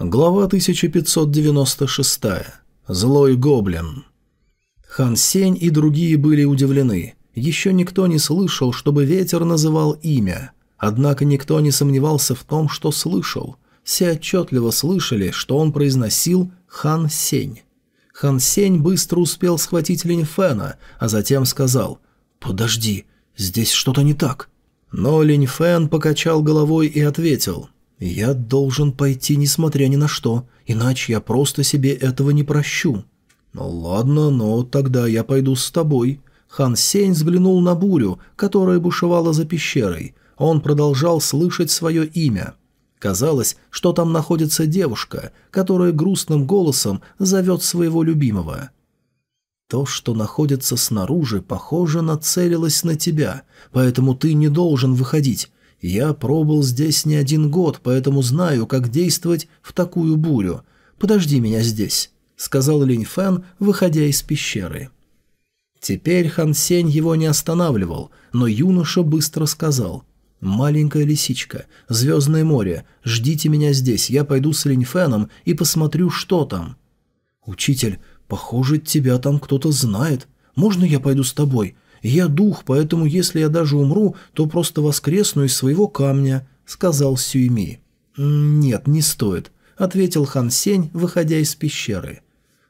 Глава 1596. Злой гоблин. Хан Сень и другие были удивлены. Еще никто не слышал, чтобы ветер называл имя. Однако никто не сомневался в том, что слышал. Все отчетливо слышали, что он произносил «Хан Сень». Хан Сень быстро успел схватить Линь Фэна, а затем сказал «Подожди, здесь что-то не так». Но Линь Фэн покачал головой и ответил «Я должен пойти, несмотря ни на что, иначе я просто себе этого не прощу». «Ну ладно, но тогда я пойду с тобой». Хан Сень взглянул на бурю, которая бушевала за пещерой. Он продолжал слышать свое имя. Казалось, что там находится девушка, которая грустным голосом зовет своего любимого. То, что находится снаружи, похоже, нацелилось на тебя, поэтому ты не должен выходить. Я пробыл здесь не один год, поэтому знаю, как действовать в такую бурю. Подожди меня здесь», — сказал Линь Фэн, выходя из пещеры. Теперь Хан Сень его не останавливал, но юноша быстро сказал. «Маленькая лисичка, Звездное море, ждите меня здесь, я пойду с Линь Фэном и посмотрю, что там». «Учитель, похоже, тебя там кто-то знает. Можно я пойду с тобой? «Я дух, поэтому если я даже умру, то просто воскресну из своего камня», — сказал Сюйми. «Нет, не стоит», — ответил Хан Сень, выходя из пещеры.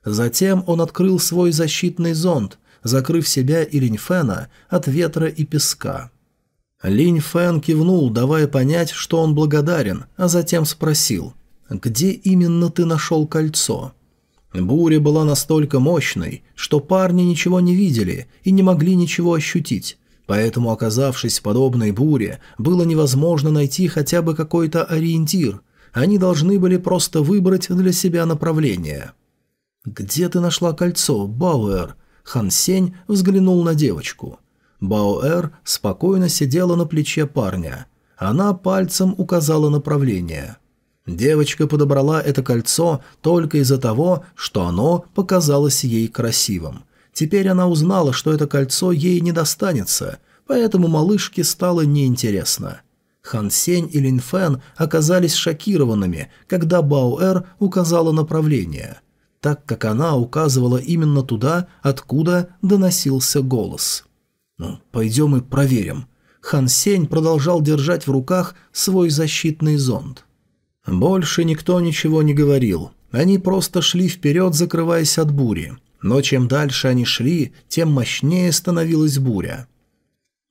Затем он открыл свой защитный зонт, закрыв себя и Линь Фэна от ветра и песка. Линь Фэн кивнул, давая понять, что он благодарен, а затем спросил, «Где именно ты нашел кольцо?» Буря была настолько мощной, что парни ничего не видели и не могли ничего ощутить, поэтому, оказавшись в подобной буре, было невозможно найти хотя бы какой-то ориентир. Они должны были просто выбрать для себя направление. «Где ты нашла кольцо, Бауэр?» Хан Сень взглянул на девочку. Бауэр спокойно сидела на плече парня. Она пальцем указала направление – Девочка подобрала это кольцо только из-за того, что оно показалось ей красивым. Теперь она узнала, что это кольцо ей не достанется, поэтому малышке стало неинтересно. Хан Сень и Лин Фэн оказались шокированными, когда Баоэр указала направление, так как она указывала именно туда, откуда доносился голос. «Ну, пойдем и проверим». Хан Сень продолжал держать в руках свой защитный зонд. Больше никто ничего не говорил. Они просто шли вперед, закрываясь от бури. Но чем дальше они шли, тем мощнее становилась буря.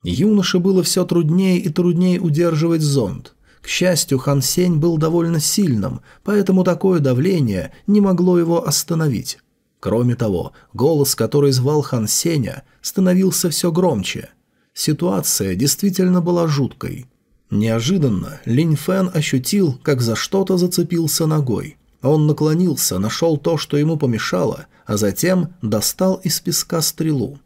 Юноше было все труднее и труднее удерживать зонт. К счастью, Хан Сень был довольно сильным, поэтому такое давление не могло его остановить. Кроме того, голос, который звал Хан Сеня, становился все громче. Ситуация действительно была жуткой. Неожиданно Линь Фэн ощутил, как за что-то зацепился ногой. Он наклонился, нашел то, что ему помешало, а затем достал из песка стрелу.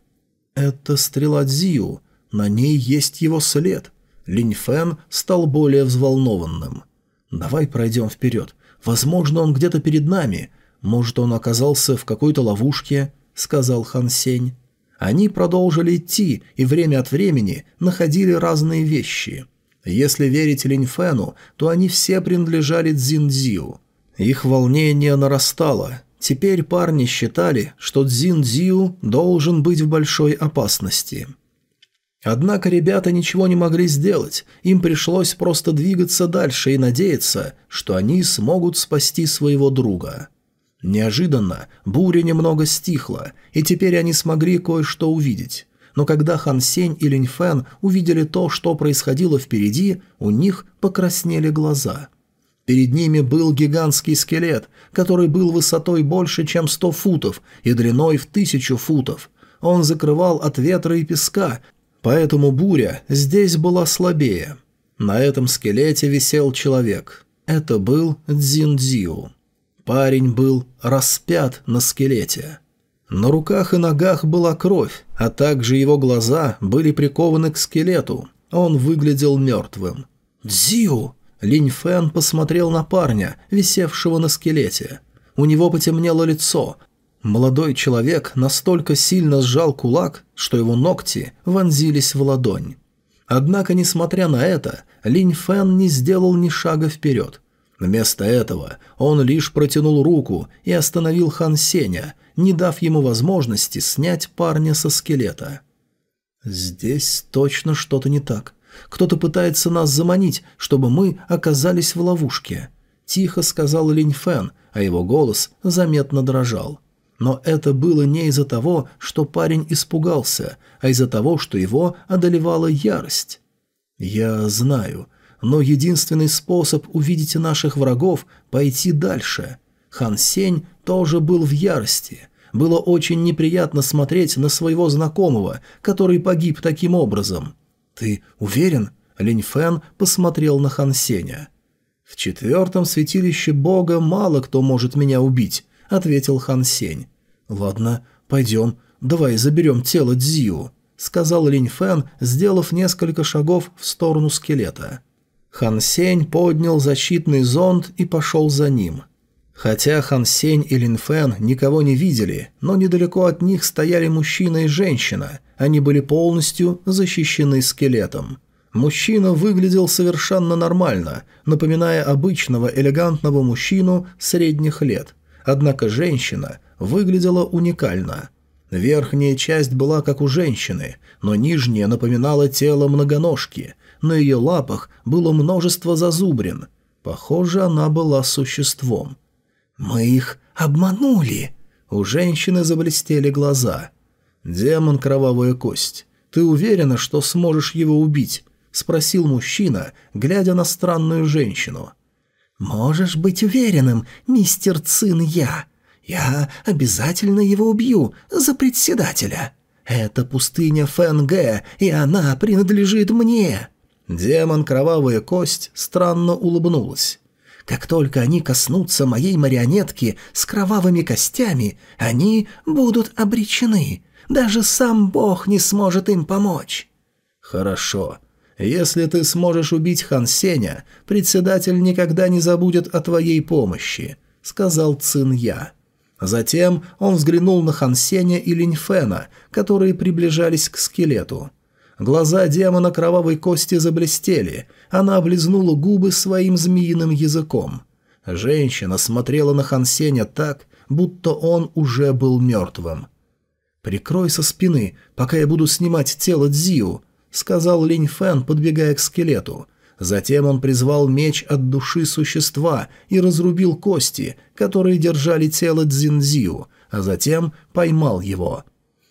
«Это стрела Дзию. На ней есть его след». Линь Фэн стал более взволнованным. «Давай пройдем вперед. Возможно, он где-то перед нами. Может, он оказался в какой-то ловушке», — сказал Хан Сень. Они продолжили идти и время от времени находили разные вещи. Если верить Линьфену, то они все принадлежали Цзиндзю. Их волнение нарастало. Теперь парни считали, что Цзиндзю должен быть в большой опасности. Однако ребята ничего не могли сделать, им пришлось просто двигаться дальше и надеяться, что они смогут спасти своего друга. Неожиданно буря немного стихла, и теперь они смогли кое-что увидеть но когда Хан Сень и Линь Фэн увидели то, что происходило впереди, у них покраснели глаза. Перед ними был гигантский скелет, который был высотой больше, чем сто футов, и длиной в тысячу футов. Он закрывал от ветра и песка, поэтому буря здесь была слабее. На этом скелете висел человек. Это был Цзиндзиу. Парень был распят на скелете. На руках и ногах была кровь, а также его глаза были прикованы к скелету. Он выглядел мертвым. «Дзиу!» Линь Фэн посмотрел на парня, висевшего на скелете. У него потемнело лицо. Молодой человек настолько сильно сжал кулак, что его ногти вонзились в ладонь. Однако, несмотря на это, Линь Фэн не сделал ни шага вперед. Вместо этого он лишь протянул руку и остановил Хан Сеня, не дав ему возможности снять парня со скелета. «Здесь точно что-то не так. Кто-то пытается нас заманить, чтобы мы оказались в ловушке», — тихо сказал Линь Фэн, а его голос заметно дрожал. Но это было не из-за того, что парень испугался, а из-за того, что его одолевала ярость. «Я знаю, но единственный способ увидеть наших врагов – пойти дальше. Хан Сень тоже был в ярости. Было очень неприятно смотреть на своего знакомого, который погиб таким образом. «Ты уверен?» – Линь Фэн посмотрел на Хан Сеня. «В четвертом святилище Бога мало кто может меня убить», – ответил Хан Сень. «Ладно, пойдем, давай заберем тело Дзиу», – сказал Линь Фэн, сделав несколько шагов в сторону скелета. Хан Сень поднял защитный зонд и пошел за ним. Хотя Хан Сень и Лин Фэн никого не видели, но недалеко от них стояли мужчина и женщина. Они были полностью защищены скелетом. Мужчина выглядел совершенно нормально, напоминая обычного элегантного мужчину средних лет. Однако женщина выглядела уникально. Верхняя часть была как у женщины, но нижняя напоминала тело многоножки. На ее лапах было множество зазубрин. Похоже, она была существом. «Мы их обманули!» У женщины заблестели глаза. «Демон Кровавая Кость, ты уверена, что сможешь его убить?» — спросил мужчина, глядя на странную женщину. «Можешь быть уверенным, мистер Цин Я. Я обязательно его убью за председателя. Это пустыня Фэнгэ, и она принадлежит мне». Демон Кровавая Кость странно улыбнулась. Как только они коснутся моей марионетки с кровавыми костями, они будут обречены. Даже сам Бог не сможет им помочь». «Хорошо. Если ты сможешь убить Хан Сеня, председатель никогда не забудет о твоей помощи», — сказал Цин Я. Затем он взглянул на Хан Сеня и Линь Фэна, которые приближались к скелету. Глаза демона кровавой кости заблестели, она облизнула губы своим змеиным языком. Женщина смотрела на Хансеня так, будто он уже был мертвым. «Прикрой со спины, пока я буду снимать тело Дзиу», — сказал Линь Фэн, подбегая к скелету. Затем он призвал меч от души существа и разрубил кости, которые держали тело Цзинзиу, а затем поймал его.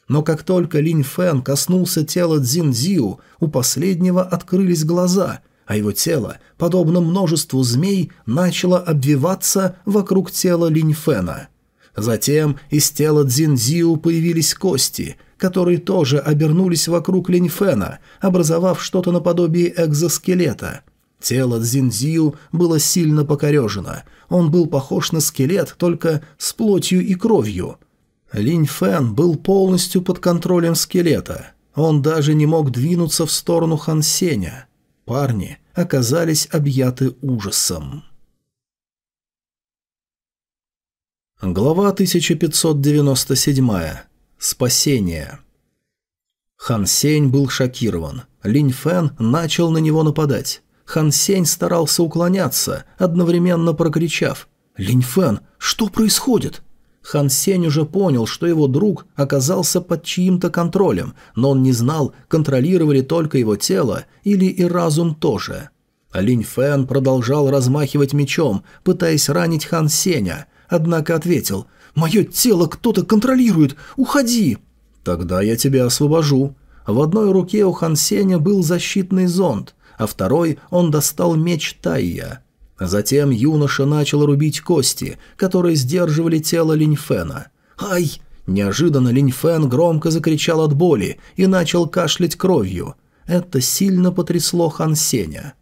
Но как только Линь Фэн коснулся тела Цзинзиу, у последнего открылись глаза, а его тело, подобно множеству змей, начало обвиваться вокруг тела Линь Фэна. Затем из тела Цзинзиу появились кости, которые тоже обернулись вокруг Линь Фэна, образовав что-то наподобие экзоскелета. Тело Цзинзиу было сильно покорежено. Он был похож на скелет, только с плотью и кровью – Линь Фэн был полностью под контролем скелета. Он даже не мог двинуться в сторону Хан Сеня. Парни оказались объяты ужасом. Глава 1597. Спасение. Хан Сень был шокирован. Линь Фэн начал на него нападать. Хан Сень старался уклоняться, одновременно прокричав «Линь Фэн, что происходит?» Хан Сень уже понял, что его друг оказался под чьим-то контролем, но он не знал, контролировали только его тело или и разум тоже. Линь Фэн продолжал размахивать мечом, пытаясь ранить Хан Сеня, однако ответил «Мое тело кто-то контролирует! Уходи!» «Тогда я тебя освобожу». В одной руке у Хан Сеня был защитный зонт, а второй он достал меч Тайя. Затем юноша начал рубить кости, которые сдерживали тело Линьфена. «Ай!» Неожиданно Линьфен громко закричал от боли и начал кашлять кровью. Это сильно потрясло Хан Сеня.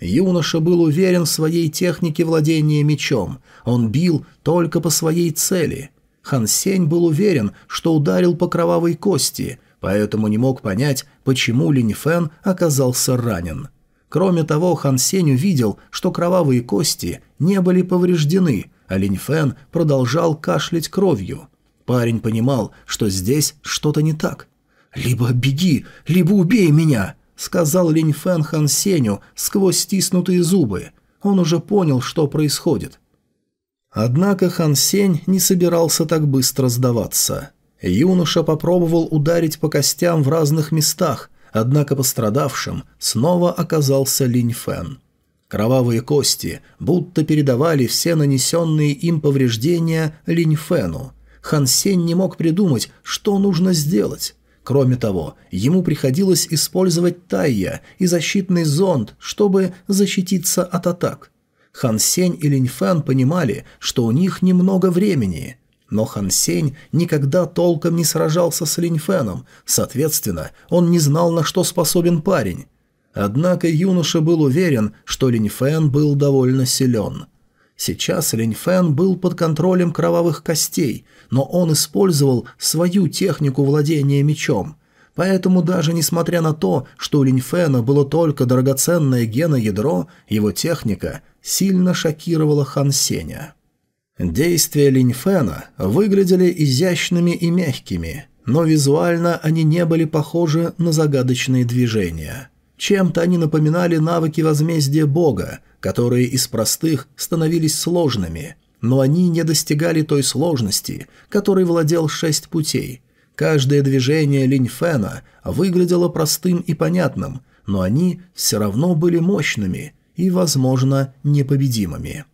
Юноша был уверен в своей технике владения мечом. Он бил только по своей цели. Хан Сень был уверен, что ударил по кровавой кости, поэтому не мог понять, почему Линь Фэн оказался ранен. Кроме того, Хан Сень увидел, что кровавые кости не были повреждены, а Линь Фэн продолжал кашлять кровью. Парень понимал, что здесь что-то не так. «Либо беги, либо убей меня», — сказал Линь Фэн Хан Сеню сквозь стиснутые зубы. Он уже понял, что происходит. Однако Хан Сень не собирался так быстро сдаваться. Юноша попробовал ударить по костям в разных местах, однако пострадавшим снова оказался Линь Фэн. Кровавые кости будто передавали все нанесенные им повреждения Линь Фэну. Хан Сень не мог придумать, что нужно сделать. Кроме того, ему приходилось использовать Тайя и защитный зонд, чтобы защититься от атак. Хан Сень и Линь Фэн понимали, что у них немного времени. Но Хан Сень никогда толком не сражался с Линь Фэном, соответственно, он не знал, на что способен парень. Однако юноша был уверен, что Линь Фэн был довольно силен. Сейчас Линь Фэн был под контролем кровавых костей, но он использовал свою технику владения мечом. Поэтому даже несмотря на то, что у Линь Фэна было только драгоценное геноядро, его техника сильно шокировала Хан Сеня. Действия Линь Фэна выглядели изящными и мягкими, но визуально они не были похожи на загадочные движения – чем-то они напоминали навыки возмездия бога, которые из простых становились сложными, но они не достигали той сложности, которой владел шесть путей. Каждое движение Линьфена выглядело простым и понятным, но они все равно были мощными и, возможно, непобедимыми.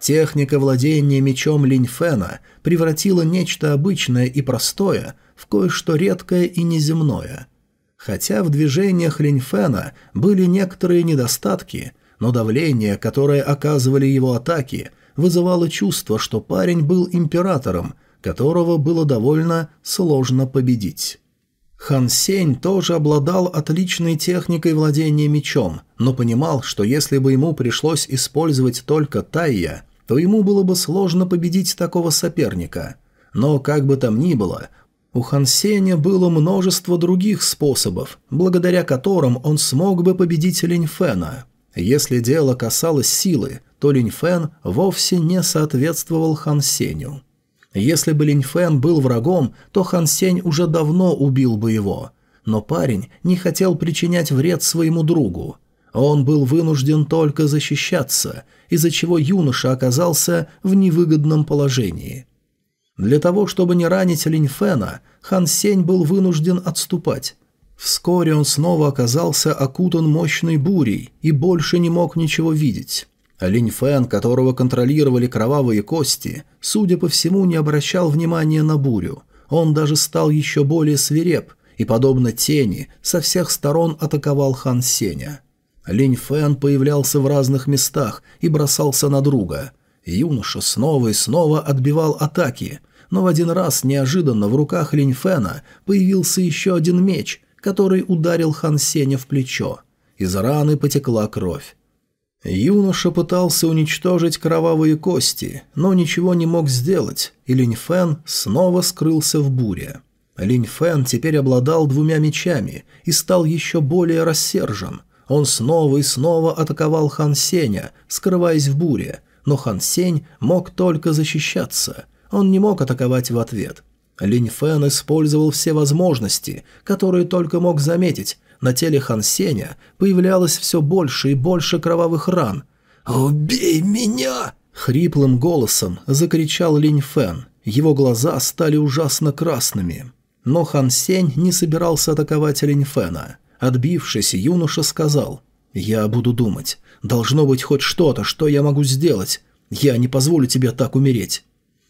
Техника владения мечом Линьфена превратила нечто обычное и простое в кое-что редкое и неземное – Хотя в движениях Линьфена были некоторые недостатки, но давление, которое оказывали его атаки, вызывало чувство, что парень был императором, которого было довольно сложно победить. Хан Сень тоже обладал отличной техникой владения мечом, но понимал, что если бы ему пришлось использовать только Тайя, то ему было бы сложно победить такого соперника. Но как бы там ни было, у Хан Сеня было множество других способов, благодаря которым он смог бы победить Линь Фэна. Если дело касалось силы, то Линь Фэн вовсе не соответствовал Хан Сеню. Если бы Линь Фэн был врагом, то Хан Сень уже давно убил бы его. Но парень не хотел причинять вред своему другу. Он был вынужден только защищаться, из-за чего юноша оказался в невыгодном положении. Для того, чтобы не ранить Линьфена, Хан Сень был вынужден отступать. Вскоре он снова оказался окутан мощной бурей и больше не мог ничего видеть. Линь Фэн, которого контролировали кровавые кости, судя по всему, не обращал внимания на бурю. Он даже стал еще более свиреп и, подобно тени, со всех сторон атаковал Хан Сеня. Линь Фэн появлялся в разных местах и бросался на друга. Юноша снова и снова отбивал атаки, но в один раз неожиданно в руках Линьфена появился еще один меч, который ударил Хан Сеня в плечо. Из раны потекла кровь. Юноша пытался уничтожить кровавые кости, но ничего не мог сделать, и Линьфен снова скрылся в буре. Линьфен теперь обладал двумя мечами и стал еще более рассержен. Он снова и снова атаковал Хан Сеня, скрываясь в буре, но Хан Сень мог только защищаться – он не мог атаковать в ответ. Линь Фэн использовал все возможности, которые только мог заметить. На теле Хан Сеня появлялось все больше и больше кровавых ран. «Убей меня!» — хриплым голосом закричал Линь Фэн. Его глаза стали ужасно красными. Но Хан Сень не собирался атаковать Линь Фэна. Отбившись, юноша сказал, «Я буду думать. Должно быть хоть что-то, что я могу сделать. Я не позволю тебе так умереть».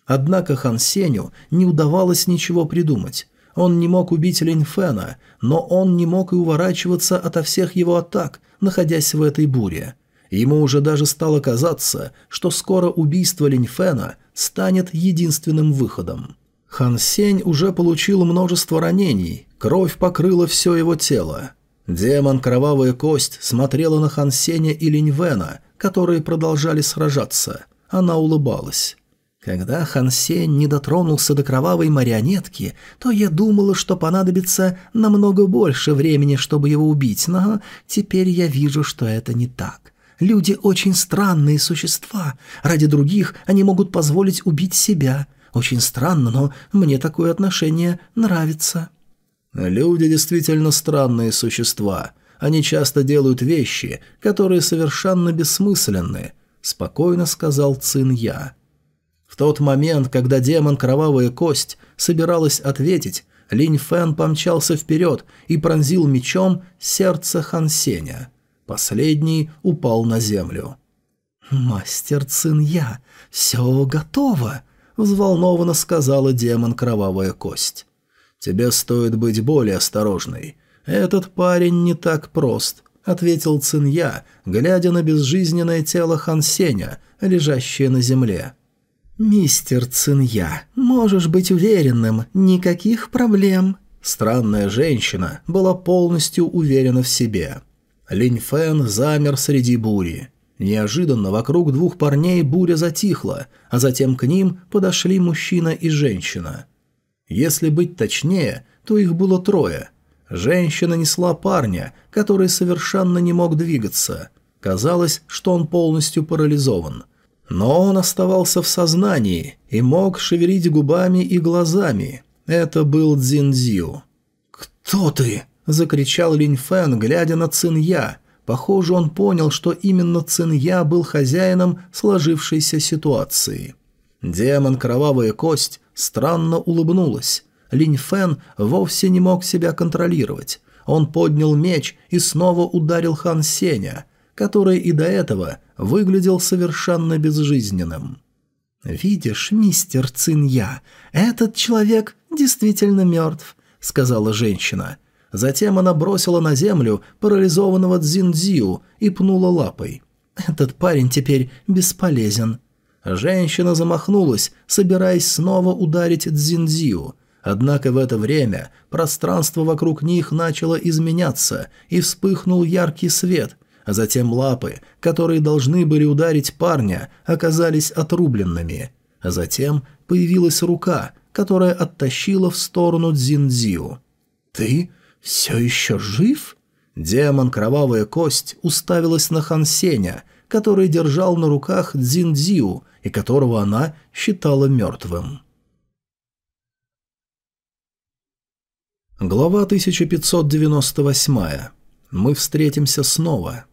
Однако Хан Сеню не удавалось ничего придумать. Он не мог убить Линь Фэна, но он не мог и уворачиваться ото всех его атак, находясь в этой буре. Ему уже даже стало казаться, что скоро убийство Линь Фэна станет единственным выходом. Хан Сень уже получил множество ранений, кровь покрыла все его тело. Демон Кровавая Кость смотрела на Хан Сеня и Линь Вэна, которые продолжали сражаться. Она улыбалась. Когда Хан Сень не дотронулся до кровавой марионетки, то я думала, что понадобится намного больше времени, чтобы его убить, но теперь я вижу, что это не так. Люди очень странные существа. Ради других они могут позволить убить себя. Очень странно, но мне такое отношение нравится. Люди действительно странные существа. Они часто делают вещи, которые совершенно бессмысленны», — спокойно сказал Цин Я. В тот момент, когда демон Кровавая Кость собиралась ответить, Линь Фэн помчался вперед и пронзил мечом сердце Хан Сеня. Последний упал на землю. «Мастер Цин Я, все готово!» — взволнованно сказала демон Кровавая Кость. «Тебе стоит быть более осторожной. Этот парень не так прост», — ответил Цинья, глядя на безжизненное тело Хан Сеня, лежащее на земле. «Мистер Цинья, можешь быть уверенным, никаких проблем». Странная женщина была полностью уверена в себе. Линь Фэн замер среди бури. Неожиданно вокруг двух парней буря затихла, а затем к ним подошли мужчина и женщина. Если быть точнее, то их было трое. Женщина несла парня, который совершенно не мог двигаться. Казалось, что он полностью парализован. Но он оставался в сознании и мог шевелить губами и глазами. Это был Цзиньцзю. «Кто ты?» – закричал Линь Фэн, глядя на Цинья. Похоже, он понял, что именно Цинья был хозяином сложившейся ситуации. Демон Кровавая Кость странно улыбнулась. Линь Фэн вовсе не мог себя контролировать. Он поднял меч и снова ударил Хан Сеня, который и до этого выглядел совершенно безжизненным. «Видишь, мистер Цинья, этот человек действительно мертв», — сказала женщина. Затем она бросила на землю парализованного Цзиндзю и пнула лапой. «Этот парень теперь бесполезен». Женщина замахнулась, собираясь снова ударить Цзиндзю, Однако в это время пространство вокруг них начало изменяться, и вспыхнул яркий свет, а затем лапы, которые должны были ударить парня, оказались отрубленными. А затем появилась рука, которая оттащила в сторону Дзиндзю. «Ты все еще жив?» Демон Кровавая Кость уставилась на Хансеня, который держал на руках Дзиндзю и которого она считала мертвым. Глава 1598. Мы встретимся снова.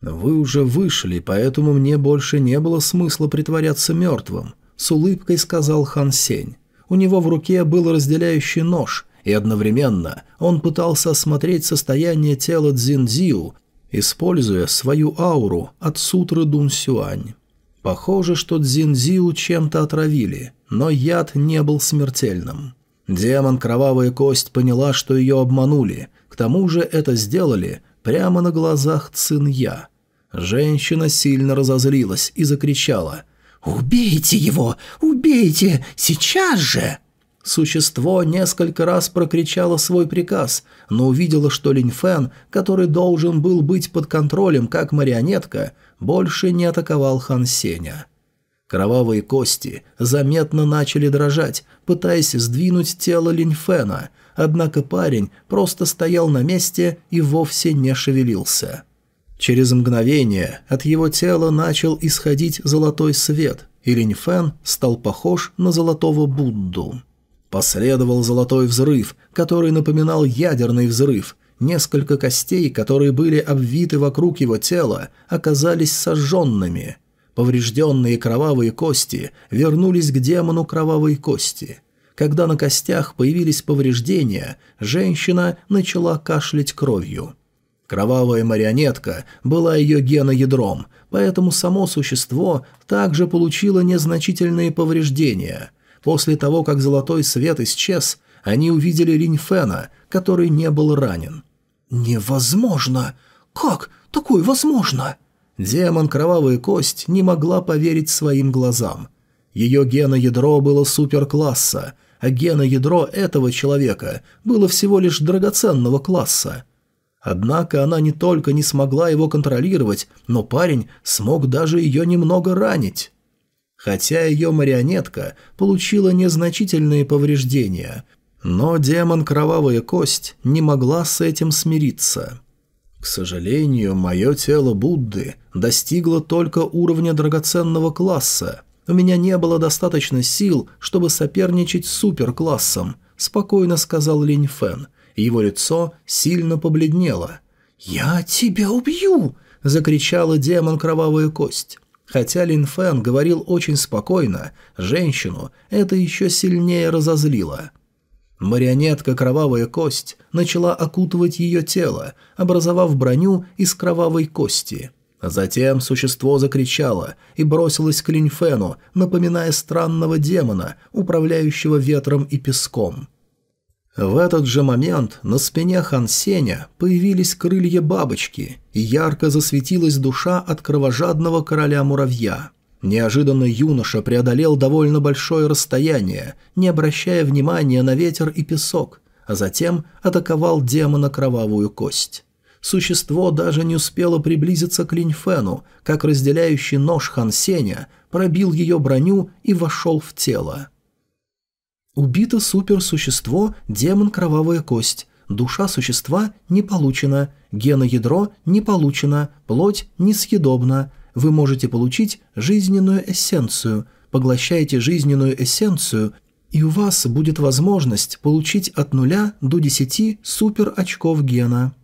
Вы уже вышли, поэтому мне больше не было смысла притворяться мертвым, с улыбкой сказал Хан Сень. У него в руке был разделяющий нож, и одновременно он пытался осмотреть состояние тела Цзиньцзю, используя свою ауру от сутры Дун Сюань. Похоже, что Цзиньцзю чем-то отравили, но яд не был смертельным. Демон Кровавая Кость поняла, что ее обманули. К тому же это сделали прямо на глазах Цинья. Женщина сильно разозлилась и закричала «Убейте его! Убейте! Сейчас же!» Существо несколько раз прокричало свой приказ, но увидело, что Линь Фэн, который должен был быть под контролем как марионетка, больше не атаковал Хан Сеня. Кровавые кости заметно начали дрожать, пытаясь сдвинуть тело Линьфена, однако парень просто стоял на месте и вовсе не шевелился. Через мгновение от его тела начал исходить золотой свет, и Линьфен стал похож на золотого Будду. Последовал золотой взрыв, который напоминал ядерный взрыв. Несколько костей, которые были обвиты вокруг его тела, оказались сожженными – Поврежденные кровавые кости вернулись к демону кровавой кости. Когда на костях появились повреждения, женщина начала кашлять кровью. Кровавая марионетка была ее геноядром, поэтому само существо также получило незначительные повреждения. После того, как золотой свет исчез, они увидели Линьфена, который не был ранен. «Невозможно! Как такое возможно?» Демон Кровавая Кость не могла поверить своим глазам. Ее геноядро было суперкласса, а геноядро этого человека было всего лишь драгоценного класса. Однако она не только не смогла его контролировать, но парень смог даже ее немного ранить. Хотя ее марионетка получила незначительные повреждения, но демон Кровавая Кость не могла с этим смириться. К сожалению, мое тело Будды достигло только уровня драгоценного класса. У меня не было достаточно сил, чтобы соперничать с суперклассом, спокойно сказал Линь Фэн. Его лицо сильно побледнело. «Я тебя убью!» – закричала демон Кровавая Кость. Хотя Лин Фэн говорил очень спокойно, женщину это еще сильнее разозлило. Марионетка Кровавая Кость начала окутывать ее тело, образовав броню из кровавой кости. Затем существо закричало и бросилось к Линьфену, напоминая странного демона, управляющего ветром и песком. В этот же момент на спине Хан Сеня появились крылья бабочки, и ярко засветилась душа от кровожадного короля-муравья. Неожиданно юноша преодолел довольно большое расстояние, не обращая внимания на ветер и песок, а затем атаковал демона кровавую кость. Существо даже не успело приблизиться к Линьфену, как разделяющий нож Хан Сеня пробил ее броню и вошел в тело. Убито суперсущество демон Кровавая Кость. Душа существа не получена, геноядро не получено, плоть несъедобна. Вы можете получить жизненную эссенцию. Поглощайте жизненную эссенцию, и у вас будет возможность получить от нуля до десяти супер очков гена.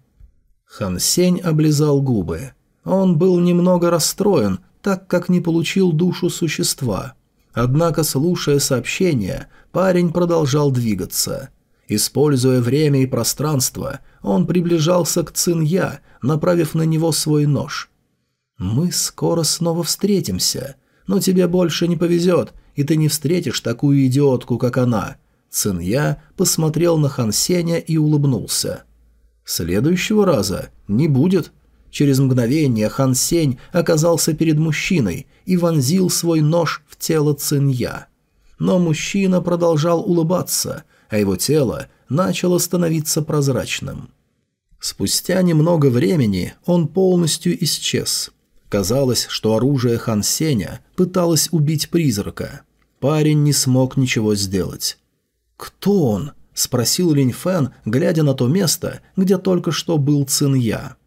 Хан Сень облизал губы. Он был немного расстроен, так как не получил душу существа. Однако, слушая сообщение, парень продолжал двигаться. Используя время и пространство, он приближался к Цинья, направив на него свой нож. «Мы скоро снова встретимся, но тебе больше не повезет, и ты не встретишь такую идиотку, как она». Цинья посмотрел на Хан Сеня и улыбнулся. «Следующего раза не будет», Через мгновение Хан Сень оказался перед мужчиной и вонзил свой нож в тело Цинья. Но мужчина продолжал улыбаться, а его тело начало становиться прозрачным. Спустя немного времени он полностью исчез. Казалось, что оружие Хан Сеня пыталось убить призрака. Парень не смог ничего сделать. «Кто он?» – спросил Линь Фэн, глядя на то место, где только что был Цинья.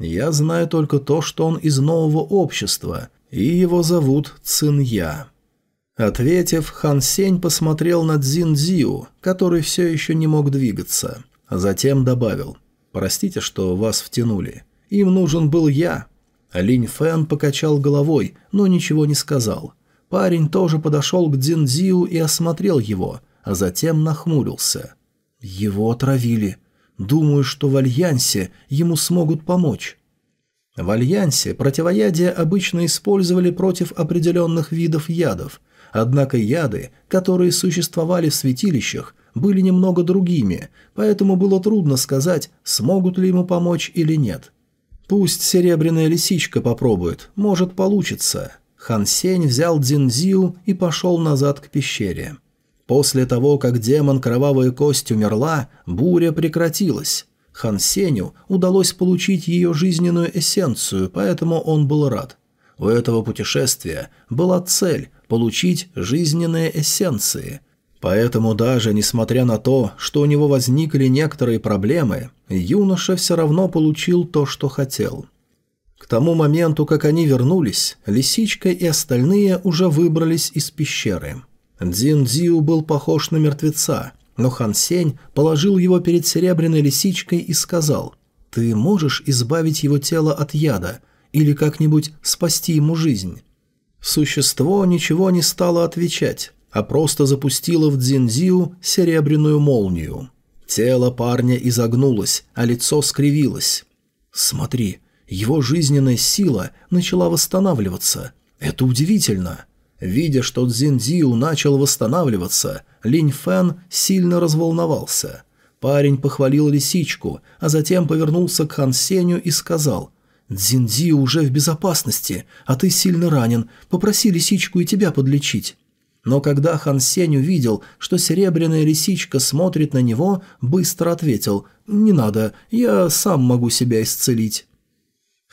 Я знаю только то, что он из нового общества, и его зовут Цинья». Ответив, Хан Сень посмотрел на Цзин Цзиу, который все еще не мог двигаться, а затем добавил «Простите, что вас втянули. Им нужен был я». Линь Фэн покачал головой, но ничего не сказал. Парень тоже подошел к Цзин Цзиу и осмотрел его, а затем нахмурился. «Его отравили. Думаю, что в Альянсе ему смогут помочь. В Альянсе противоядие обычно использовали против определенных видов ядов, однако яды, которые существовали в святилищах, были немного другими, поэтому было трудно сказать, смогут ли ему помочь или нет. Пусть серебряная лисичка попробует, может получится. Хан Сень взял Дзинзию и пошел назад к пещере. После того, как демон Кровавая Кость умерла, буря прекратилась. Хан Сеню удалось получить ее жизненную эссенцию, поэтому он был рад. У этого путешествия была цель – получить жизненные эссенции. Поэтому даже несмотря на то, что у него возникли некоторые проблемы, юноша все равно получил то, что хотел. К тому моменту, как они вернулись, Лисичка и остальные уже выбрались из пещеры. Дзин Дзиу был похож на мертвеца, но Хан Сень положил его перед серебряной лисичкой и сказал, «Ты можешь избавить его тело от яда или как-нибудь спасти ему жизнь?» Существо ничего не стало отвечать, а просто запустило в Дзинзию серебряную молнию. Тело парня изогнулось, а лицо скривилось. «Смотри, его жизненная сила начала восстанавливаться. Это удивительно!» Видя, что Цзиндзиу начал восстанавливаться, Линь Фэн сильно разволновался. Парень похвалил лисичку, а затем повернулся к Хан Сеню и сказал «Дзиндзиу уже в безопасности, а ты сильно ранен, попроси лисичку и тебя подлечить». Но когда Хан Сень увидел, что серебряная лисичка смотрит на него, быстро ответил «Не надо, я сам могу себя исцелить».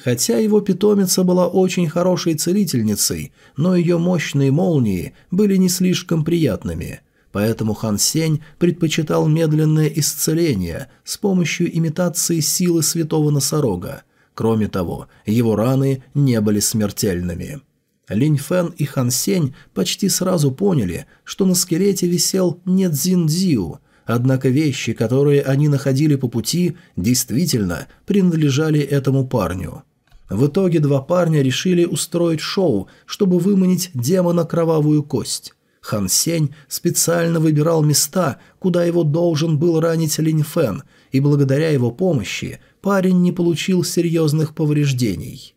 Хотя его питомица была очень хорошей целительницей, но ее мощные молнии были не слишком приятными, поэтому Хан Сень предпочитал медленное исцеление с помощью имитации силы святого носорога. Кроме того, его раны не были смертельными. Линь Фэн и Хан Сень почти сразу поняли, что на скелете висел не Цзин Дзю, однако вещи, которые они находили по пути, действительно принадлежали этому парню. В итоге два парня решили устроить шоу, чтобы выманить демона кровавую кость. Хан Сень специально выбирал места, куда его должен был ранить Линь Фэн, и благодаря его помощи парень не получил серьезных повреждений.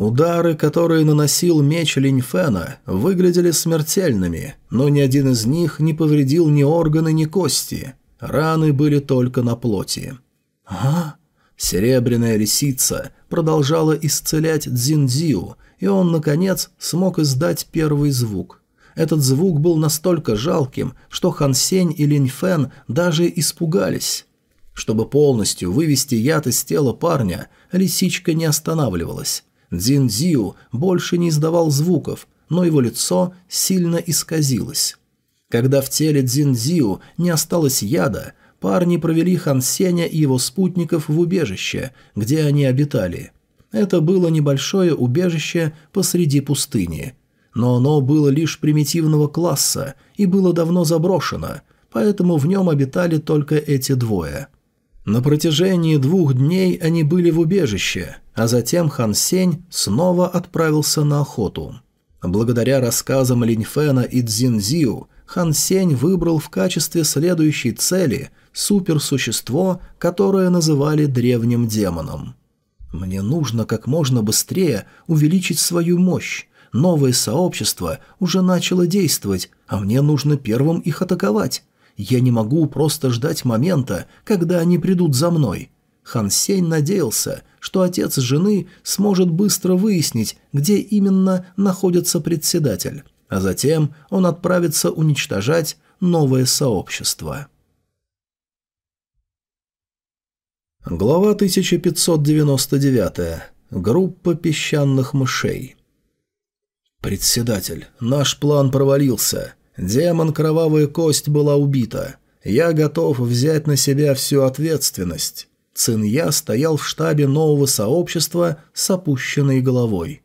Удары, которые наносил меч Линьфена, выглядели смертельными, но ни один из них не повредил ни органы, ни кости. Раны были только на плоти. «А?» Серебряная лисица продолжала исцелять Дзиндзю, и он, наконец, смог издать первый звук. Этот звук был настолько жалким, что Хан Сень и Линь Фэн даже испугались. Чтобы полностью вывести яд из тела парня, лисичка не останавливалась. Дзиндзю больше не издавал звуков, но его лицо сильно исказилось. Когда в теле Дзиндзю не осталось яда, парни провели Хан Сеня и его спутников в убежище, где они обитали. Это было небольшое убежище посреди пустыни. Но оно было лишь примитивного класса и было давно заброшено, поэтому в нем обитали только эти двое – на протяжении двух дней они были в убежище, а затем Хан Сень снова отправился на охоту. Благодаря рассказам Линьфена и Цзинзиу, Хан Сень выбрал в качестве следующей цели суперсущество, которое называли древним демоном. «Мне нужно как можно быстрее увеличить свою мощь. Новое сообщество уже начало действовать, а мне нужно первым их атаковать. Я не могу просто ждать момента, когда они придут за мной. Хан Сень надеялся, что отец жены сможет быстро выяснить, где именно находится председатель, а затем он отправится уничтожать новое сообщество. Глава 1599. Группа песчаных мышей. «Председатель, наш план провалился. Демон Кровавая Кость была убита. Я готов взять на себя всю ответственность. Цинья стоял в штабе нового сообщества с опущенной головой.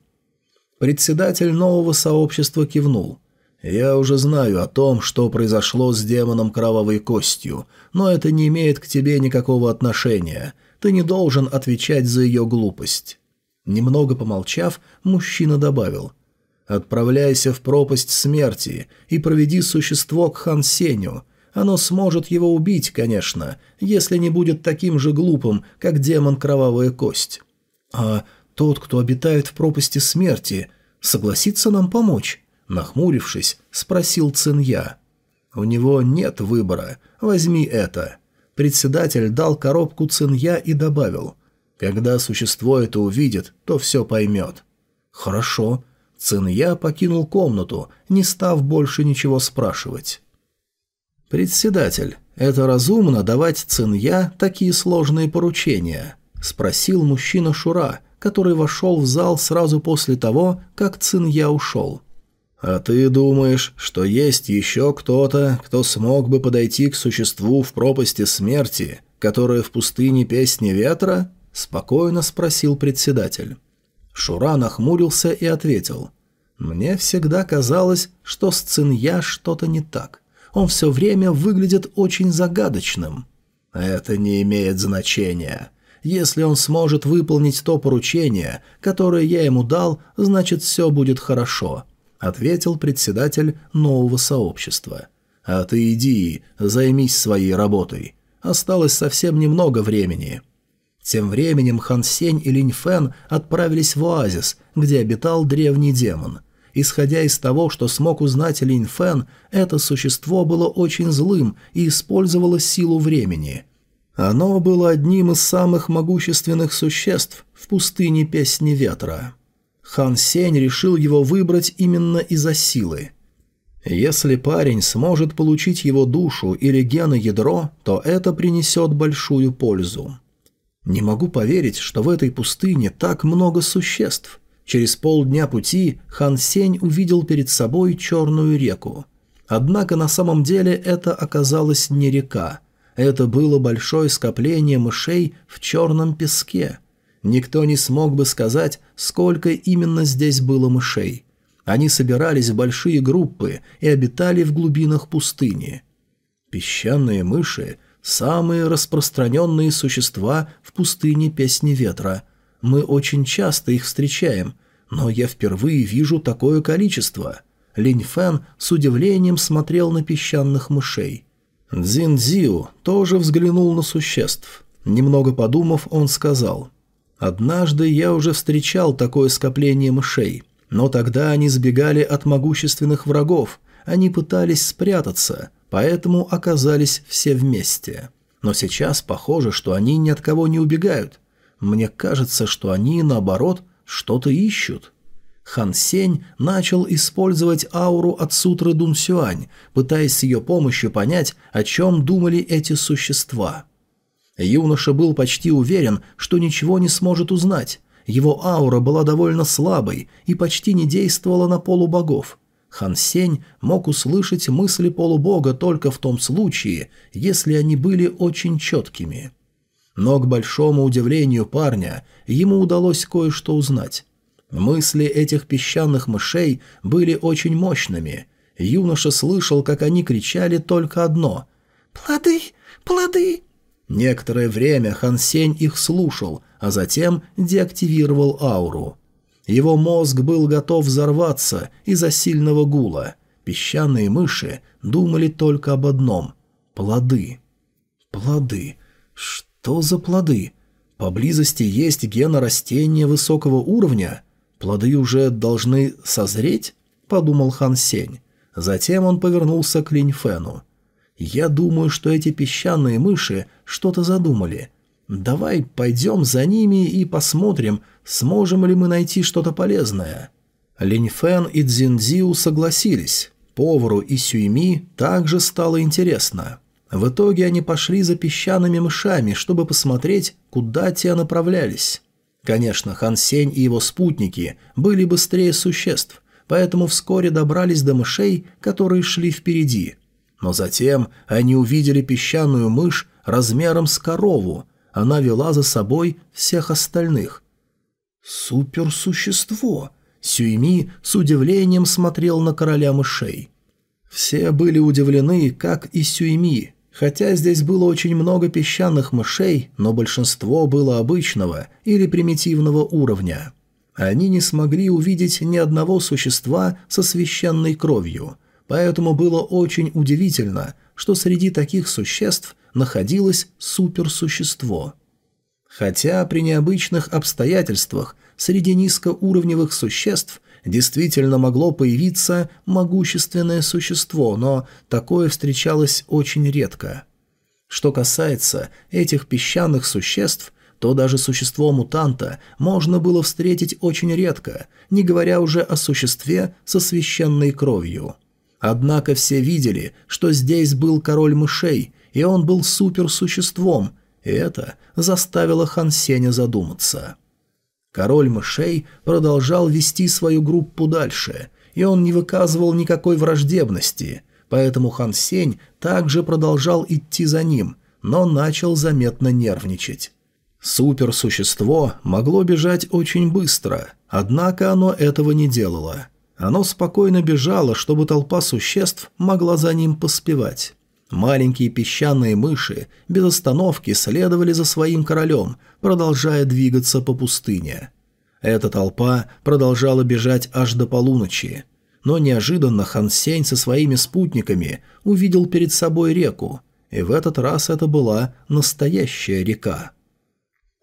Председатель нового сообщества кивнул. «Я уже знаю о том, что произошло с демоном Кровавой Костью, но это не имеет к тебе никакого отношения. Ты не должен отвечать за ее глупость». Немного помолчав, мужчина добавил – Отправляйся в пропасть смерти и проведи существо к Хан Сеню. Оно сможет его убить, конечно, если не будет таким же глупым, как демон Кровавая Кость. А тот, кто обитает в пропасти смерти, согласится нам помочь?» Нахмурившись, спросил Цинья. «У него нет выбора. Возьми это». Председатель дал коробку Цинья и добавил. «Когда существо это увидит, то все поймет». «Хорошо», Цинья покинул комнату, не став больше ничего спрашивать. «Председатель, это разумно давать Цинья такие сложные поручения?» – спросил мужчина Шура, который вошел в зал сразу после того, как Цинья ушел. «А ты думаешь, что есть еще кто-то, кто смог бы подойти к существу в пропасти смерти, которая в пустыне Песни Ветра?» – спокойно спросил председатель. Шура нахмурился и ответил. «Мне всегда казалось, что с Цинья что-то не так. Он все время выглядит очень загадочным». «Это не имеет значения. Если он сможет выполнить то поручение, которое я ему дал, значит, все будет хорошо», — ответил председатель нового сообщества. «А ты иди, займись своей работой. Осталось совсем немного времени». Тем временем Хан Сень и Линь Фэн отправились в оазис, где обитал древний демон. Исходя из того, что смог узнать Линь Фэн, это существо было очень злым и использовало силу времени. Оно было одним из самых могущественных существ в пустыне Песни Ветра. Хан Сень решил его выбрать именно из-за силы. Если парень сможет получить его душу или геноядро, то это принесет большую пользу. Не могу поверить, что в этой пустыне так много существ. Через полдня пути Хан Сень увидел перед собой черную реку. Однако на самом деле это оказалась не река. Это было большое скопление мышей в черном песке. Никто не смог бы сказать, сколько именно здесь было мышей. Они собирались в большие группы и обитали в глубинах пустыни. Песчаные мыши – самые распространенные существа в пустыне Песни Ветра. Мы очень часто их встречаем, но я впервые вижу такое количество. Линь Фэн с удивлением смотрел на песчаных мышей. Цзин Цзиу тоже взглянул на существ. Немного подумав, он сказал, «Однажды я уже встречал такое скопление мышей, но тогда они сбегали от могущественных врагов, они пытались спрятаться, поэтому оказались все вместе. Но сейчас похоже, что они ни от кого не убегают. Мне кажется, что они, наоборот, что-то ищут». Хан Сень начал использовать ауру от сутры Дун Сюань, пытаясь с ее помощью понять, о чем думали эти существа. Юноша был почти уверен, что ничего не сможет узнать. Его аура была довольно слабой и почти не действовала на полубогов. Хан Сень мог услышать мысли полубога только в том случае, если они были очень четкими. Но, к большому удивлению парня, ему удалось кое-что узнать. Мысли этих песчаных мышей были очень мощными. Юноша слышал, как они кричали только одно «Плоды! Плоды!». Некоторое время Хан Сень их слушал, а затем деактивировал ауру. Его мозг был готов взорваться из-за сильного гула. Песчаные мыши думали только об одном – плоды. Плоды. Что за плоды? Поблизости есть гена растения высокого уровня? «Плоды уже должны созреть?» – подумал Хан Сень. Затем он повернулся к Линь Фэну. «Я думаю, что эти песчаные мыши что-то задумали. Давай пойдем за ними и посмотрим, сможем ли мы найти что-то полезное». Линь Фэн и Цзиньцзиу согласились. Повару и Сюйми также стало интересно. В итоге они пошли за песчаными мышами, чтобы посмотреть, куда те направлялись. Конечно, Хан Сень и его спутники были быстрее существ, поэтому вскоре добрались до мышей, которые шли впереди. Но затем они увидели песчаную мышь размером с корову, она вела за собой всех остальных. «Суперсущество!» Сюйми с удивлением смотрел на короля мышей. Все были удивлены, как и Сюйми, Хотя здесь было очень много песчаных мышей, но большинство было обычного или примитивного уровня. Они не смогли увидеть ни одного существа со священной кровью, поэтому было очень удивительно, что среди таких существ находилось суперсущество. Хотя при необычных обстоятельствах среди низкоуровневых существ действительно могло появиться могущественное существо, но такое встречалось очень редко. Что касается этих песчаных существ, то даже существо мутанта можно было встретить очень редко, не говоря уже о существе со священной кровью. Однако все видели, что здесь был король мышей, и он был суперсуществом, и это заставило Хан Сеня задуматься. Король мышей продолжал вести свою группу дальше, и он не выказывал никакой враждебности, поэтому Хан Сень также продолжал идти за ним, но начал заметно нервничать. Суперсущество могло бежать очень быстро, однако оно этого не делало. Оно спокойно бежало, чтобы толпа существ могла за ним поспевать. Маленькие песчаные мыши без остановки следовали за своим королем, продолжая двигаться по пустыне. Эта толпа продолжала бежать аж до полуночи. Но неожиданно Хан Сень со своими спутниками увидел перед собой реку, и в этот раз это была настоящая река.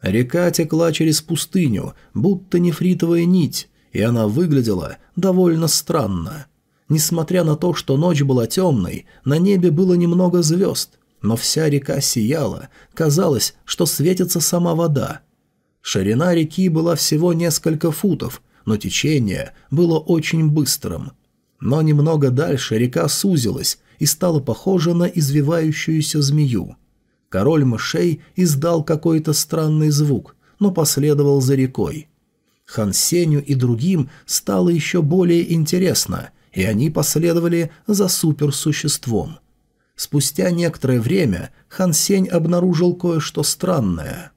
Река текла через пустыню, будто нефритовая нить, и она выглядела довольно странно – Несмотря на то, что ночь была темной, на небе было немного звезд, но вся река сияла, казалось, что светится сама вода. Ширина реки была всего несколько футов, но течение было очень быстрым. Но немного дальше река сузилась и стала похожа на извивающуюся змею. Король мышей издал какой-то странный звук, но последовал за рекой. Хан Сеню и другим стало еще более интересно – и они последовали за суперсуществом. Спустя некоторое время Хан Сень обнаружил кое-что странное.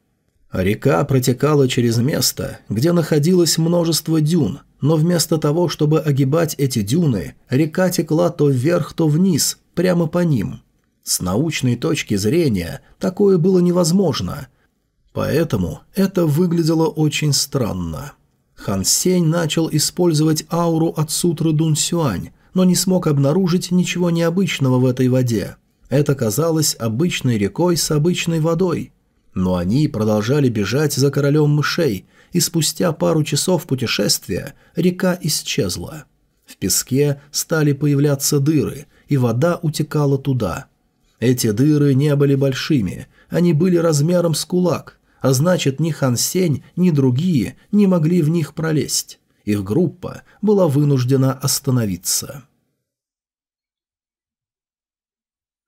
Река протекала через место, где находилось множество дюн, но вместо того, чтобы огибать эти дюны, река текла то вверх, то вниз, прямо по ним. С научной точки зрения такое было невозможно, поэтому это выглядело очень странно. Хан Сень начал использовать ауру от сутры Дун Сюань, но не смог обнаружить ничего необычного в этой воде. Это казалось обычной рекой с обычной водой. Но они продолжали бежать за королем мышей, и спустя пару часов путешествия река исчезла. В песке стали появляться дыры, и вода утекала туда. Эти дыры не были большими, они были размером с кулак, а значит ни Хан Сень, ни другие не могли в них пролезть. Их группа была вынуждена остановиться.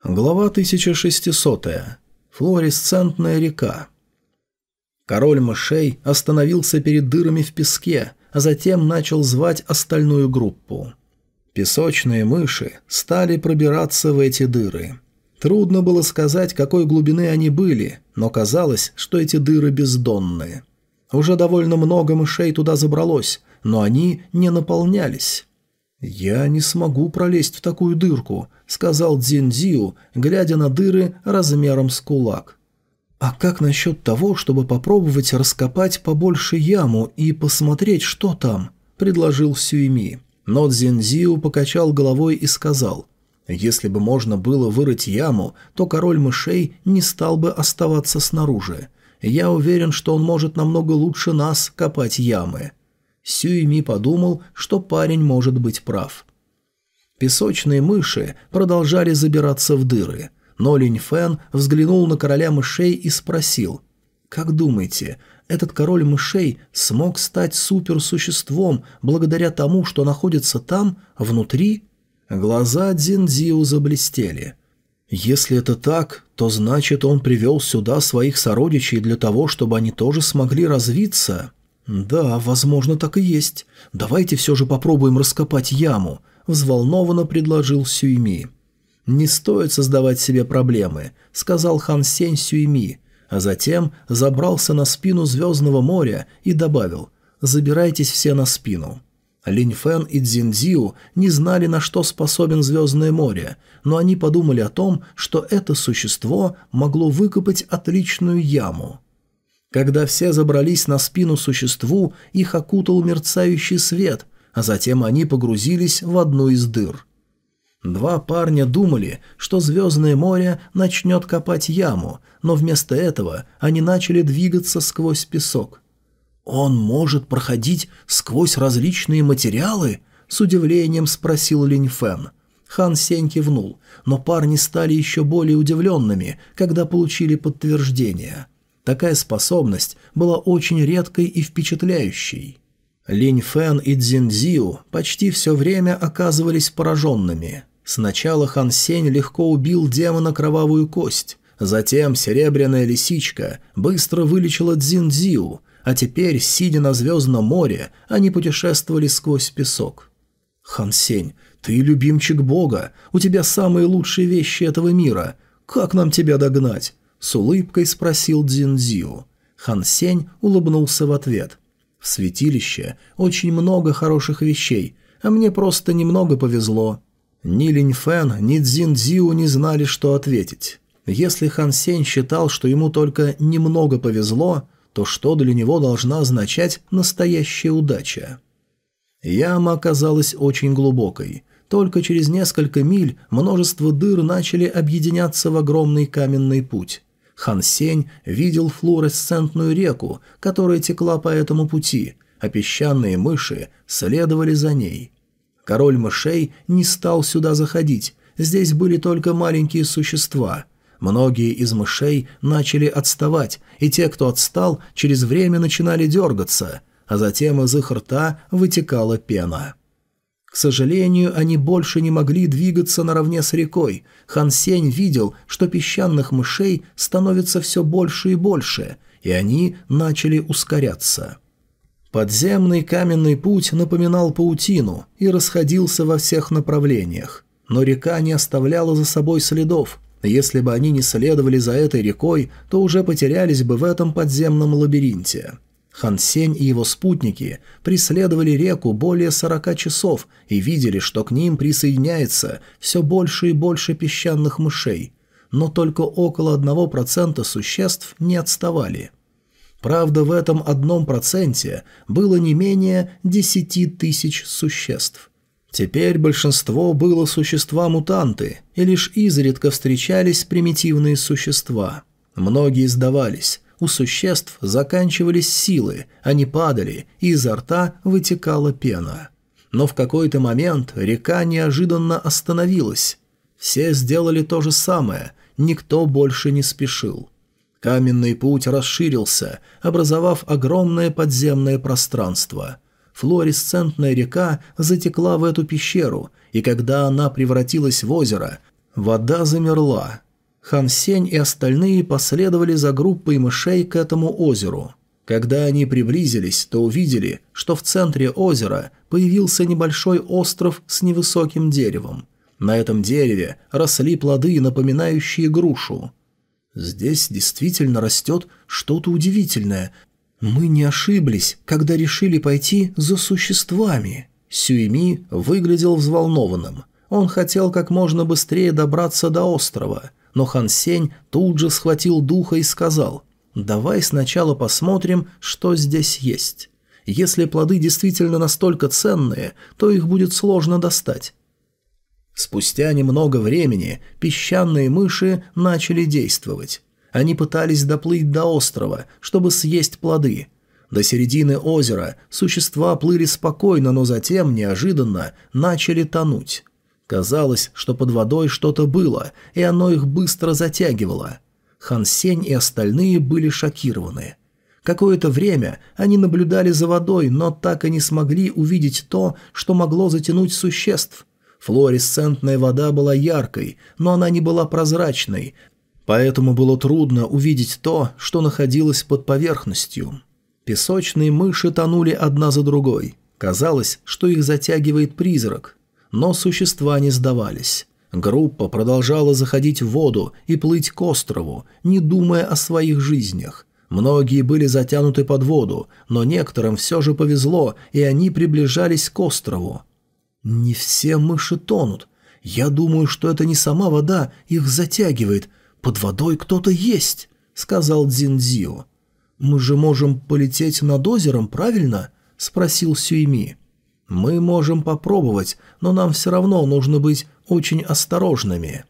Глава 1600. Флуоресцентная река. Король мышей остановился перед дырами в песке, а затем начал звать остальную группу. Песочные мыши стали пробираться в эти дыры. Трудно было сказать, какой глубины они были, но казалось, что эти дыры бездонные. Уже довольно много мышей туда забралось, но они не наполнялись. «Я не смогу пролезть в такую дырку», — сказал Дзиндзиу, глядя на дыры размером с кулак. «А как насчет того, чтобы попробовать раскопать побольше яму и посмотреть, что там?» — предложил Сюйми. Но Дзиндзиу покачал головой и сказал, «Если бы можно было вырыть яму, то король мышей не стал бы оставаться снаружи. Я уверен, что он может намного лучше нас копать ямы». Сюйми подумал, что парень может быть прав. Песочные мыши продолжали забираться в дыры, но Линь Фэн взглянул на короля мышей и спросил, «Как думаете, этот король мышей смог стать суперсуществом благодаря тому, что находится там, внутри?» Глаза Дзиндзиу заблестели. «Если это так, то значит он привел сюда своих сородичей для того, чтобы они тоже смогли развиться?» «Да, возможно, так и есть. Давайте все же попробуем раскопать яму», – взволнованно предложил Сюйми. «Не стоит создавать себе проблемы», – сказал Хан Сень Сюйми, а затем забрался на спину Звездного моря и добавил «Забирайтесь все на спину». Линь Фэн и Цзиньцзю не знали, на что способен Звездное море, но они подумали о том, что это существо могло выкопать отличную яму. Когда все забрались на спину существу, их окутал мерцающий свет, а затем они погрузились в одну из дыр. Два парня думали, что Звездное море начнет копать яму, но вместо этого они начали двигаться сквозь песок. «Он может проходить сквозь различные материалы?» — с удивлением спросил Линь Фэн. Хан Сень кивнул, но парни стали еще более удивленными, когда получили подтверждение — Такая способность была очень редкой и впечатляющей. Линь Фэн и Цзиньцзиу почти все время оказывались пораженными. Сначала Хан Сень легко убил демона Кровавую Кость, затем Серебряная Лисичка быстро вылечила Цзиньцзиу, а теперь, сидя на Звездном море, они путешествовали сквозь песок. «Хан Сень, ты любимчик Бога, у тебя самые лучшие вещи этого мира. Как нам тебя догнать? С улыбкой спросил Дзинзиу. Хан Сень улыбнулся в ответ. «В святилище очень много хороших вещей, а мне просто немного повезло». Ни Линь Фэн, ни Цзиньцзиу не знали, что ответить. Если Хан Сень считал, что ему только немного повезло, то что для него должна означать настоящая удача? Яма оказалась очень глубокой. Только через несколько миль множество дыр начали объединяться в огромный каменный путь. Хан Сень видел флуоресцентную реку, которая текла по этому пути, а песчаные мыши следовали за ней. Король мышей не стал сюда заходить, здесь были только маленькие существа. Многие из мышей начали отставать, и те, кто отстал, через время начинали дергаться, а затем из их рта вытекала пена. К сожалению, они больше не могли двигаться наравне с рекой. Хан Сень видел, что песчаных мышей становится все больше и больше, и они начали ускоряться. Подземный каменный путь напоминал паутину и расходился во всех направлениях. Но река не оставляла за собой следов. Если бы они не следовали за этой рекой, то уже потерялись бы в этом подземном лабиринте. Хан Сень и его спутники преследовали реку более 40 часов и видели, что к ним присоединяется все больше и больше песчаных мышей. но только около одного процента существ не отставали. Правда, в этом одном проценте было не менее десяти тысяч существ. Теперь большинство было существа-мутанты, и лишь изредка встречались примитивные существа. Многие сдавались, у существ заканчивались силы, они падали, и изо рта вытекала пена. Но в какой-то момент река неожиданно остановилась. Все сделали то же самое, никто больше не спешил. Каменный путь расширился, образовав огромное подземное пространство. Флуоресцентная река затекла в эту пещеру, и когда она превратилась в озеро, вода замерла, Хан Сень и остальные последовали за группой мышей к этому озеру. Когда они приблизились, то увидели, что в центре озера появился небольшой остров с невысоким деревом. На этом дереве росли плоды, напоминающие грушу. Здесь действительно растет что-то удивительное. Мы не ошиблись, когда решили пойти за существами. Сюэми выглядел взволнованным. Он хотел как можно быстрее добраться до острова – но Хан Сень тут же схватил духа и сказал «Давай сначала посмотрим, что здесь есть. Если плоды действительно настолько ценные, то их будет сложно достать». Спустя немного времени песчаные мыши начали действовать. Они пытались доплыть до острова, чтобы съесть плоды. До середины озера существа плыли спокойно, но затем, неожиданно, начали тонуть. Казалось, что под водой что-то было, и оно их быстро затягивало. Хан Сень и остальные были шокированы. Какое-то время они наблюдали за водой, но так и не смогли увидеть то, что могло затянуть существ. Флуоресцентная вода была яркой, но она не была прозрачной, поэтому было трудно увидеть то, что находилось под поверхностью. Песочные мыши тонули одна за другой. Казалось, что их затягивает призрак, но существа не сдавались. Группа продолжала заходить в воду и плыть к острову, не думая о своих жизнях. Многие были затянуты под воду, но некоторым все же повезло, и они приближались к острову. «Не все мыши тонут. Я думаю, что это не сама вода их затягивает. Под водой кто-то есть», — сказал Дзиндзио. «Мы же можем полететь над озером, правильно?» — спросил Сюйми. Мы можем попробовать, но нам все равно нужно быть очень осторожными.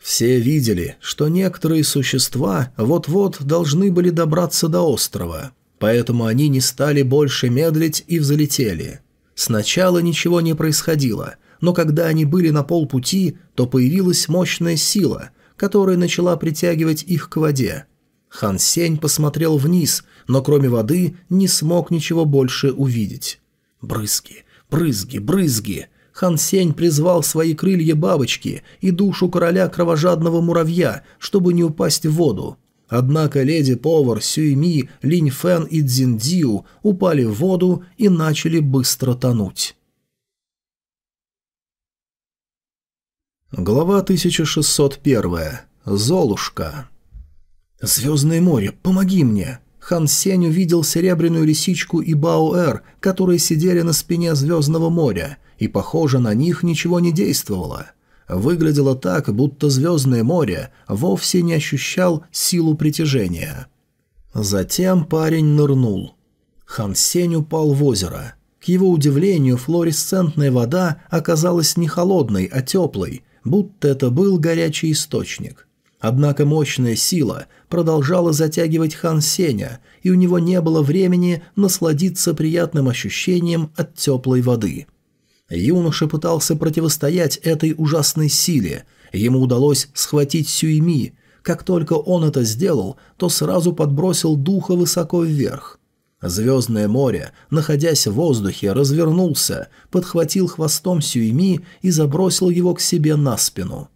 Все видели, что некоторые существа вот-вот должны были добраться до острова, поэтому они не стали больше медлить и взлетели. Сначала ничего не происходило, но когда они были на полпути, то появилась мощная сила, которая начала притягивать их к воде. Хан Сень посмотрел вниз, но кроме воды не смог ничего больше увидеть. Брызги, Брызги, брызги! Хан Сень призвал свои крылья бабочки и душу короля кровожадного муравья, чтобы не упасть в воду. Однако леди-повар Сюйми, Линь Фэн и Цзиндзю упали в воду и начали быстро тонуть. Глава 1601. Золушка. «Звездное море, помоги мне!» Хан Сень увидел серебряную лисичку и Баоэр, которые сидели на спине Звездного моря, и, похоже, на них ничего не действовало. Выглядело так, будто Звездное море вовсе не ощущал силу притяжения. Затем парень нырнул. Хан Сень упал в озеро. К его удивлению, флуоресцентная вода оказалась не холодной, а теплой, будто это был горячий источник. Однако мощная сила продолжала затягивать Хан Сеня, и у него не было времени насладиться приятным ощущением от теплой воды. Юноша пытался противостоять этой ужасной силе. Ему удалось схватить Сюйми. Как только он это сделал, то сразу подбросил духа высоко вверх. Звездное море, находясь в воздухе, развернулся, подхватил хвостом Сюйми и забросил его к себе на спину.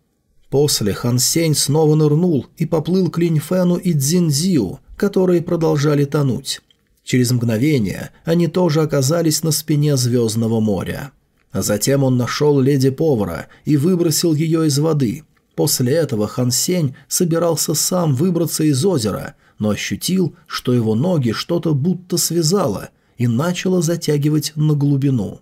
После Хан Сень снова нырнул и поплыл к Линьфену и Цзиньзиу, которые продолжали тонуть. Через мгновение они тоже оказались на спине Звездного моря. А затем он нашел леди-повара и выбросил ее из воды. После этого Хан Сень собирался сам выбраться из озера, но ощутил, что его ноги что-то будто связало и начало затягивать на глубину.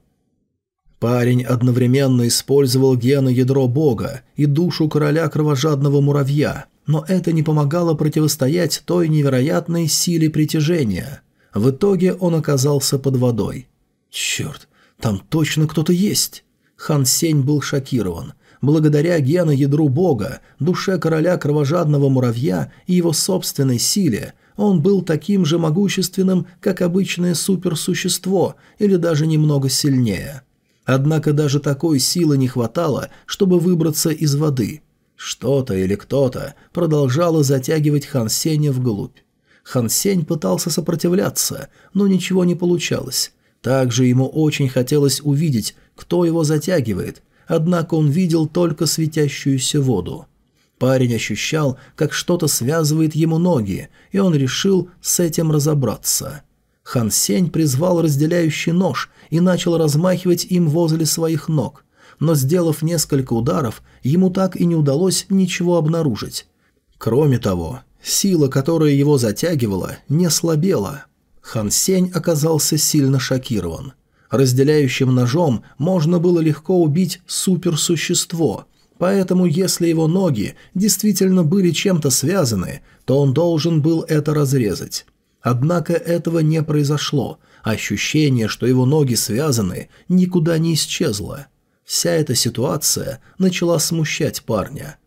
Парень одновременно использовал гены ядро бога и душу короля кровожадного муравья, но это не помогало противостоять той невероятной силе притяжения. В итоге он оказался под водой. «Черт, там точно кто-то есть!» Хан Сень был шокирован. Благодаря геноядру бога, душе короля кровожадного муравья и его собственной силе, он был таким же могущественным, как обычное суперсущество, или даже немного сильнее. Однако даже такой силы не хватало, чтобы выбраться из воды. Что-то или кто-то продолжало затягивать Хан Сеня вглубь. Хан Сень пытался сопротивляться, но ничего не получалось. Также ему очень хотелось увидеть, кто его затягивает, однако он видел только светящуюся воду. Парень ощущал, как что-то связывает ему ноги, и он решил с этим разобраться. Хан Сень призвал разделяющий нож и начал размахивать им возле своих ног, но, сделав несколько ударов, ему так и не удалось ничего обнаружить. Кроме того, сила, которая его затягивала, не слабела. Хан Сень оказался сильно шокирован. Разделяющим ножом можно было легко убить суперсущество – Поэтому, если его ноги действительно были чем-то связаны, то он должен был это разрезать. Однако этого не произошло, ощущение, что его ноги связаны, никуда не исчезло. Вся эта ситуация начала смущать парня.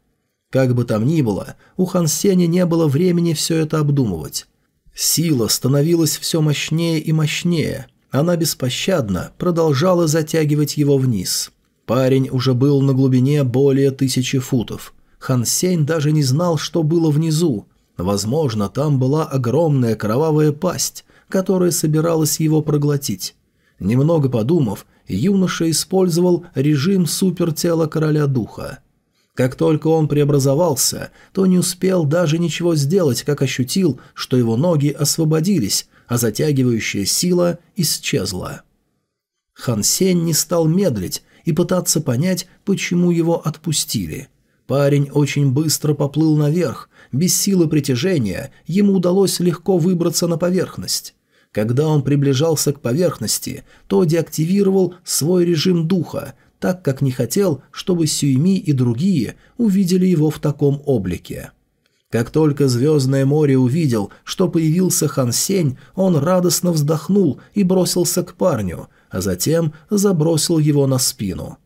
Как бы там ни было, у Хан Сеня не было времени все это обдумывать. Сила становилась все мощнее и мощнее, она беспощадно продолжала затягивать его вниз – Парень уже был на глубине более тысячи футов. Хан Сень даже не знал, что было внизу. Возможно, там была огромная кровавая пасть, которая собиралась его проглотить. Немного подумав, юноша использовал режим супертела короля духа. Как только он преобразовался, то не успел даже ничего сделать, как ощутил, что его ноги освободились, а затягивающая сила исчезла. Хан Сень не стал медлить и пытаться понять, почему его отпустили. Парень очень быстро поплыл наверх, без силы притяжения ему удалось легко выбраться на поверхность. Когда он приближался к поверхности, то деактивировал свой режим духа, так как не хотел, чтобы Сюйми и другие увидели его в таком облике. Как только Звездное море увидел, что появился Хан Сень, он радостно вздохнул и бросился к парню, а затем забросил его на спину.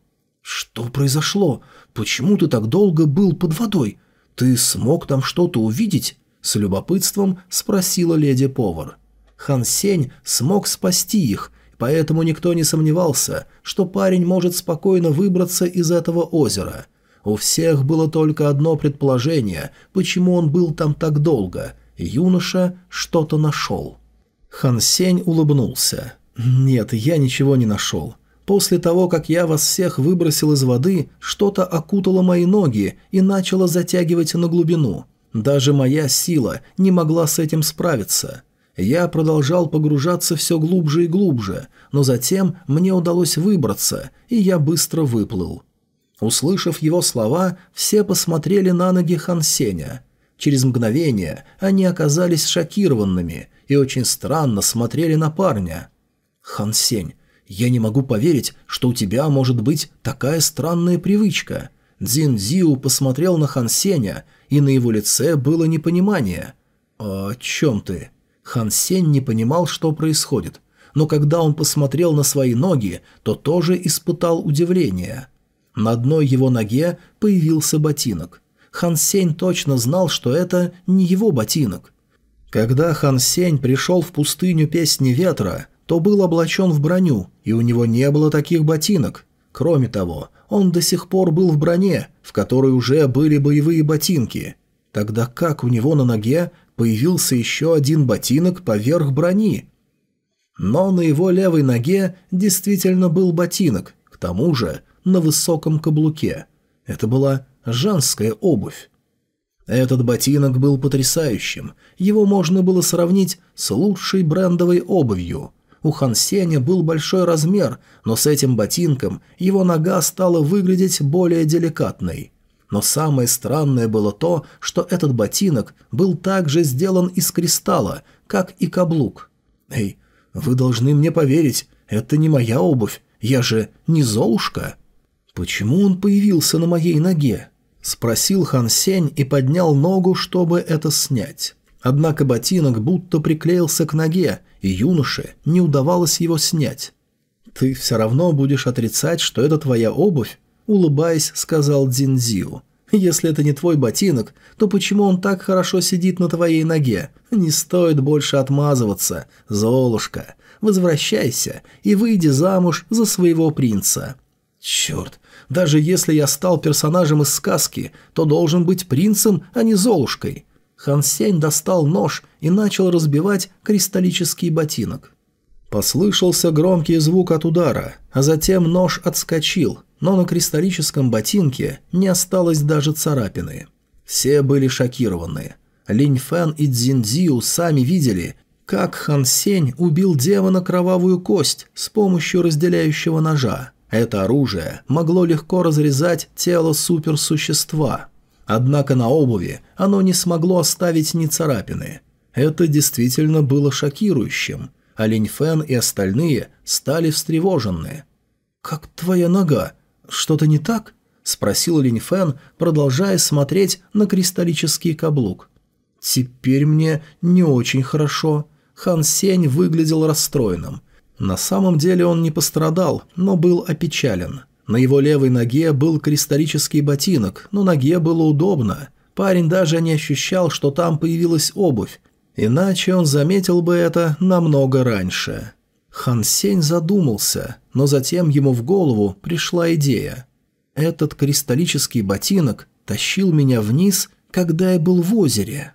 «Что произошло? Почему ты так долго был под водой? Ты смог там что-то увидеть?» С любопытством спросила леди-повар. Хан Сень смог спасти их, поэтому никто не сомневался, что парень может спокойно выбраться из этого озера. У всех было только одно предположение, почему он был там так долго. Юноша что-то нашел. Хан Сень улыбнулся. «Нет, я ничего не нашел. После того, как я вас всех выбросил из воды, что-то окутало мои ноги и начало затягивать на глубину. Даже моя сила не могла с этим справиться. Я продолжал погружаться все глубже и глубже, но затем мне удалось выбраться, и я быстро выплыл». Услышав его слова, все посмотрели на ноги Хансеня. Через мгновение они оказались шокированными и очень странно смотрели на парня – Хан Сень, я не могу поверить, что у тебя может быть такая странная привычка. Дзин Зиу посмотрел на Хан Сеня, и на его лице было непонимание. «О чем ты?» Хан Сень не понимал, что происходит, но когда он посмотрел на свои ноги, то тоже испытал удивление. На одной его ноге появился ботинок. Хан Сень точно знал, что это не его ботинок. Когда Хан Сень пришел в пустыню Песни Ветра, то был облачен в броню, и у него не было таких ботинок. Кроме того, он до сих пор был в броне, в которой уже были боевые ботинки. Тогда как у него на ноге появился еще один ботинок поверх брони? Но на его левой ноге действительно был ботинок, к тому же на высоком каблуке. Это была женская обувь. Этот ботинок был потрясающим, его можно было сравнить с лучшей брендовой обувью – у Хан Сеня был большой размер, но с этим ботинком его нога стала выглядеть более деликатной. Но самое странное было то, что этот ботинок был также сделан из кристалла, как и каблук. «Эй, вы должны мне поверить, это не моя обувь, Я же не Золушка. Почему он появился на моей ноге? Спросил Хан Сень и поднял ногу, чтобы это снять. Однако ботинок будто приклеился к ноге, и юноше не удавалось его снять. «Ты все равно будешь отрицать, что это твоя обувь?» – улыбаясь, сказал Дзинзиу. «Если это не твой ботинок, то почему он так хорошо сидит на твоей ноге? Не стоит больше отмазываться, Золушка. Возвращайся и выйди замуж за своего принца». «Черт, даже если я стал персонажем из сказки, то должен быть принцем, а не Золушкой». Хан Сень достал нож и начал разбивать кристаллический ботинок. Послышался громкий звук от удара, а затем нож отскочил, но на кристаллическом ботинке не осталось даже царапины. Все были шокированы. Линь Фэн и Цзиньцзю сами видели, как Хан Сень убил демона кровавую кость с помощью разделяющего ножа. Это оружие могло легко разрезать тело суперсущества. Однако на обуви оно не смогло оставить ни царапины. Это действительно было шокирующим, а Линь Фэн и остальные стали встревожены. «Как твоя нога? Что-то не так?» – спросил Линь Фэн, продолжая смотреть на кристаллический каблук. «Теперь мне не очень хорошо». Хан Сень выглядел расстроенным. На самом деле он не пострадал, но был опечален. На его левой ноге был кристаллический ботинок, но ноге было удобно. Парень даже не ощущал, что там появилась обувь, иначе он заметил бы это намного раньше. Хан Сень задумался, но затем ему в голову пришла идея. «Этот кристаллический ботинок тащил меня вниз, когда я был в озере».